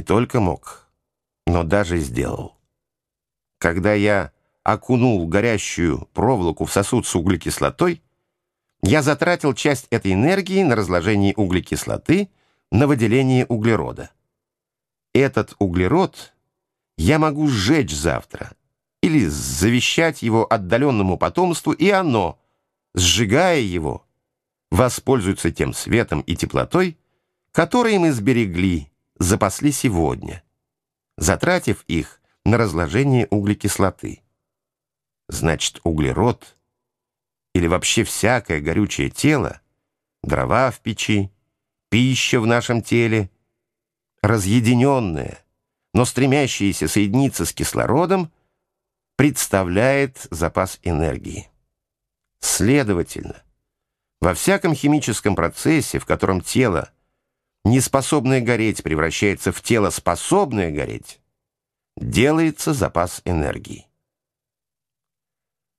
не только мог, но даже сделал. Когда я окунул горящую проволоку в сосуд с углекислотой, я затратил часть этой энергии на разложение углекислоты на выделение углерода. Этот углерод я могу сжечь завтра или завещать его отдаленному потомству, и оно, сжигая его, воспользуется тем светом и теплотой, которые мы сберегли, запасли сегодня, затратив их на разложение углекислоты. Значит, углерод или вообще всякое горючее тело, дрова в печи, пища в нашем теле, разъединенное, но стремящееся соединиться с кислородом, представляет запас энергии. Следовательно, во всяком химическом процессе, в котором тело, неспособное гореть, превращается в тело, способное гореть, делается запас энергии.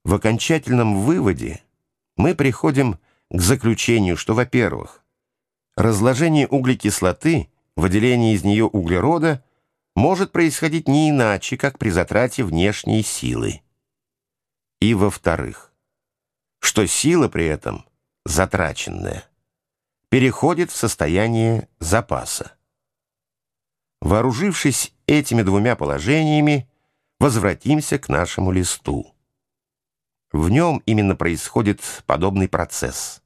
В окончательном выводе мы приходим к заключению, что, во-первых, разложение углекислоты, выделение из нее углерода может происходить не иначе, как при затрате внешней силы. И, во-вторых, что сила при этом, затраченная, переходит в состояние запаса. Вооружившись этими двумя положениями, возвратимся к нашему листу. В нем именно происходит подобный процесс.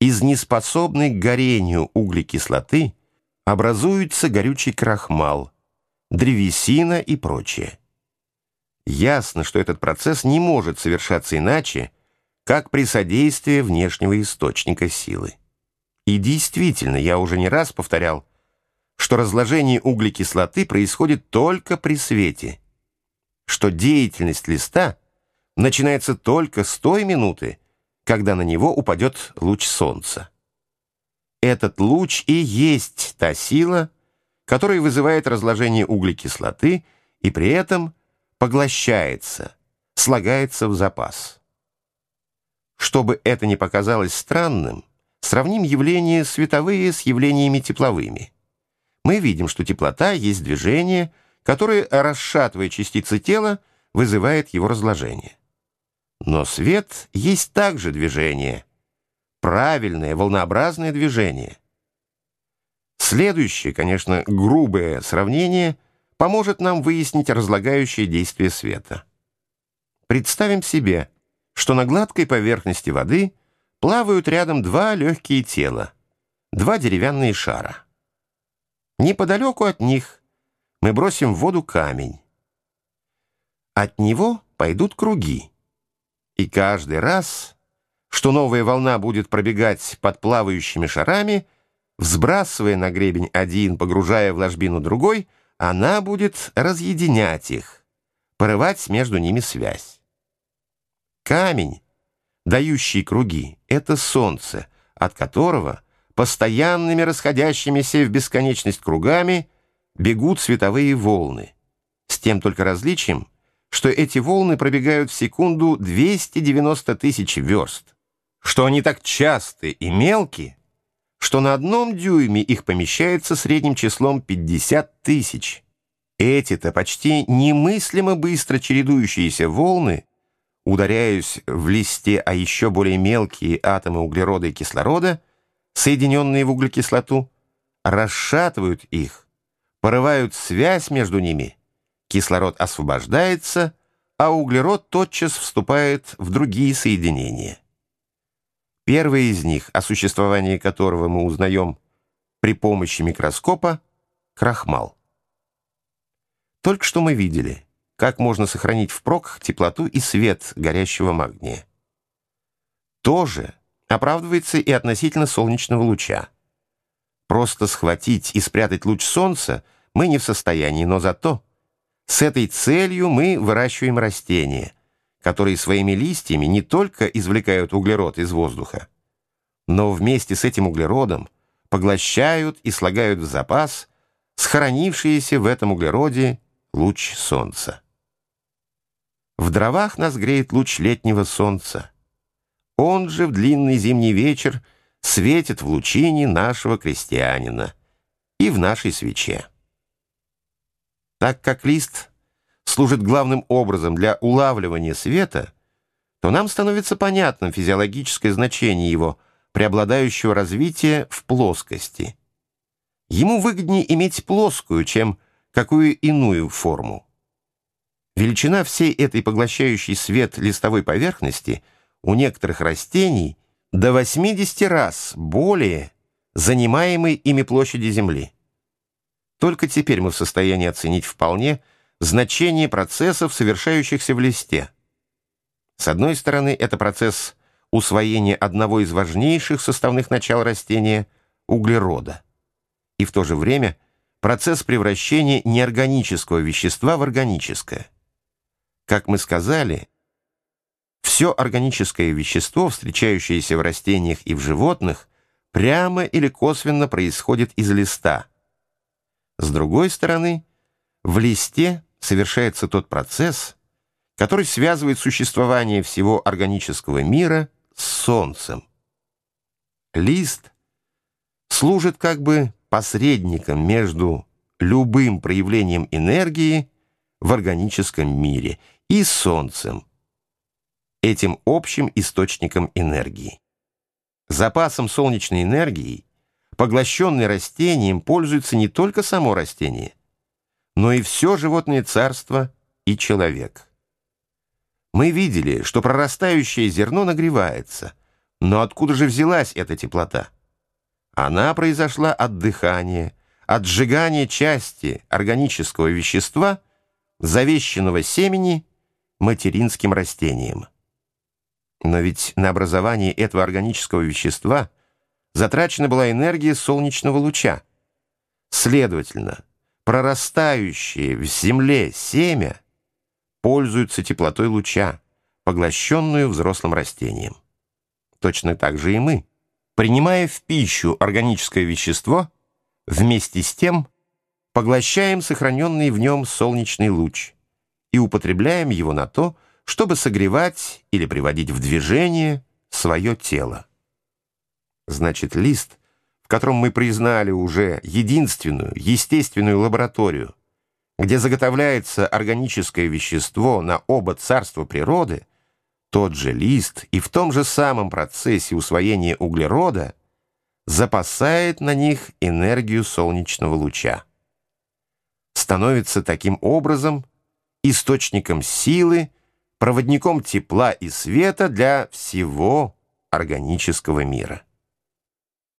Из неспособной к горению углекислоты образуется горючий крахмал, древесина и прочее. Ясно, что этот процесс не может совершаться иначе, как при содействии внешнего источника силы. И действительно, я уже не раз повторял, что разложение углекислоты происходит только при свете, что деятельность листа начинается только с той минуты, когда на него упадет луч солнца. Этот луч и есть та сила, которая вызывает разложение углекислоты и при этом поглощается, слагается в запас. Чтобы это не показалось странным, сравним явления световые с явлениями тепловыми. Мы видим, что теплота есть движение, которое, расшатывая частицы тела, вызывает его разложение. Но свет есть также движение, правильное, волнообразное движение. Следующее, конечно, грубое сравнение поможет нам выяснить разлагающее действие света. Представим себе, что на гладкой поверхности воды плавают рядом два легкие тела, два деревянные шара. Неподалеку от них мы бросим в воду камень. От него пойдут круги. И каждый раз, что новая волна будет пробегать под плавающими шарами, взбрасывая на гребень один, погружая в ложбину другой, она будет разъединять их, порывать между ними связь. Камень, дающий круги, — это солнце, от которого постоянными расходящимися в бесконечность кругами бегут световые волны, с тем только различием, что эти волны пробегают в секунду 290 тысяч верст, что они так часты и мелкие, что на одном дюйме их помещается средним числом 50 тысяч. Эти-то почти немыслимо быстро чередующиеся волны, ударяясь в листе, а еще более мелкие атомы углерода и кислорода, соединенные в углекислоту, расшатывают их, порывают связь между ними – кислород освобождается, а углерод тотчас вступает в другие соединения. Первое из них, о существовании которого мы узнаем при помощи микроскопа, крахмал. Только что мы видели, как можно сохранить впрок теплоту и свет горящего магния. То же оправдывается и относительно солнечного луча. Просто схватить и спрятать луч солнца мы не в состоянии, но зато с этой целью мы выращиваем растения, которые своими листьями не только извлекают углерод из воздуха, но вместе с этим углеродом поглощают и слагают в запас схоронившиеся в этом углероде луч солнца. В дровах нас греет луч летнего солнца. Он же в длинный зимний вечер светит в лучине нашего крестьянина и в нашей свече. Так как лист служит главным образом для улавливания света, то нам становится понятным физиологическое значение его преобладающего развития в плоскости. Ему выгоднее иметь плоскую, чем какую иную форму. Величина всей этой поглощающей свет листовой поверхности у некоторых растений до 80 раз более занимаемой ими площади Земли. Только теперь мы в состоянии оценить вполне значение процессов, совершающихся в листе. С одной стороны, это процесс усвоения одного из важнейших составных начал растения – углерода. И в то же время процесс превращения неорганического вещества в органическое. Как мы сказали, все органическое вещество, встречающееся в растениях и в животных, прямо или косвенно происходит из листа. С другой стороны, в листе совершается тот процесс, который связывает существование всего органического мира с Солнцем. Лист служит как бы посредником между любым проявлением энергии в органическом мире – и Солнцем, этим общим источником энергии. Запасом солнечной энергии, поглощенной растением, пользуется не только само растение, но и все животное царство и человек. Мы видели, что прорастающее зерно нагревается, но откуда же взялась эта теплота? Она произошла от дыхания, от сжигания части органического вещества, завещанного семени материнским растением. Но ведь на образование этого органического вещества затрачена была энергия солнечного луча. Следовательно, прорастающее в земле семя пользуется теплотой луча, поглощенную взрослым растением. Точно так же и мы, принимая в пищу органическое вещество, вместе с тем поглощаем сохраненный в нем солнечный луч – и употребляем его на то, чтобы согревать или приводить в движение свое тело. Значит, лист, в котором мы признали уже единственную естественную лабораторию, где заготовляется органическое вещество на оба царства природы, тот же лист и в том же самом процессе усвоения углерода запасает на них энергию солнечного луча. Становится таким образом источником силы, проводником тепла и света для всего органического мира.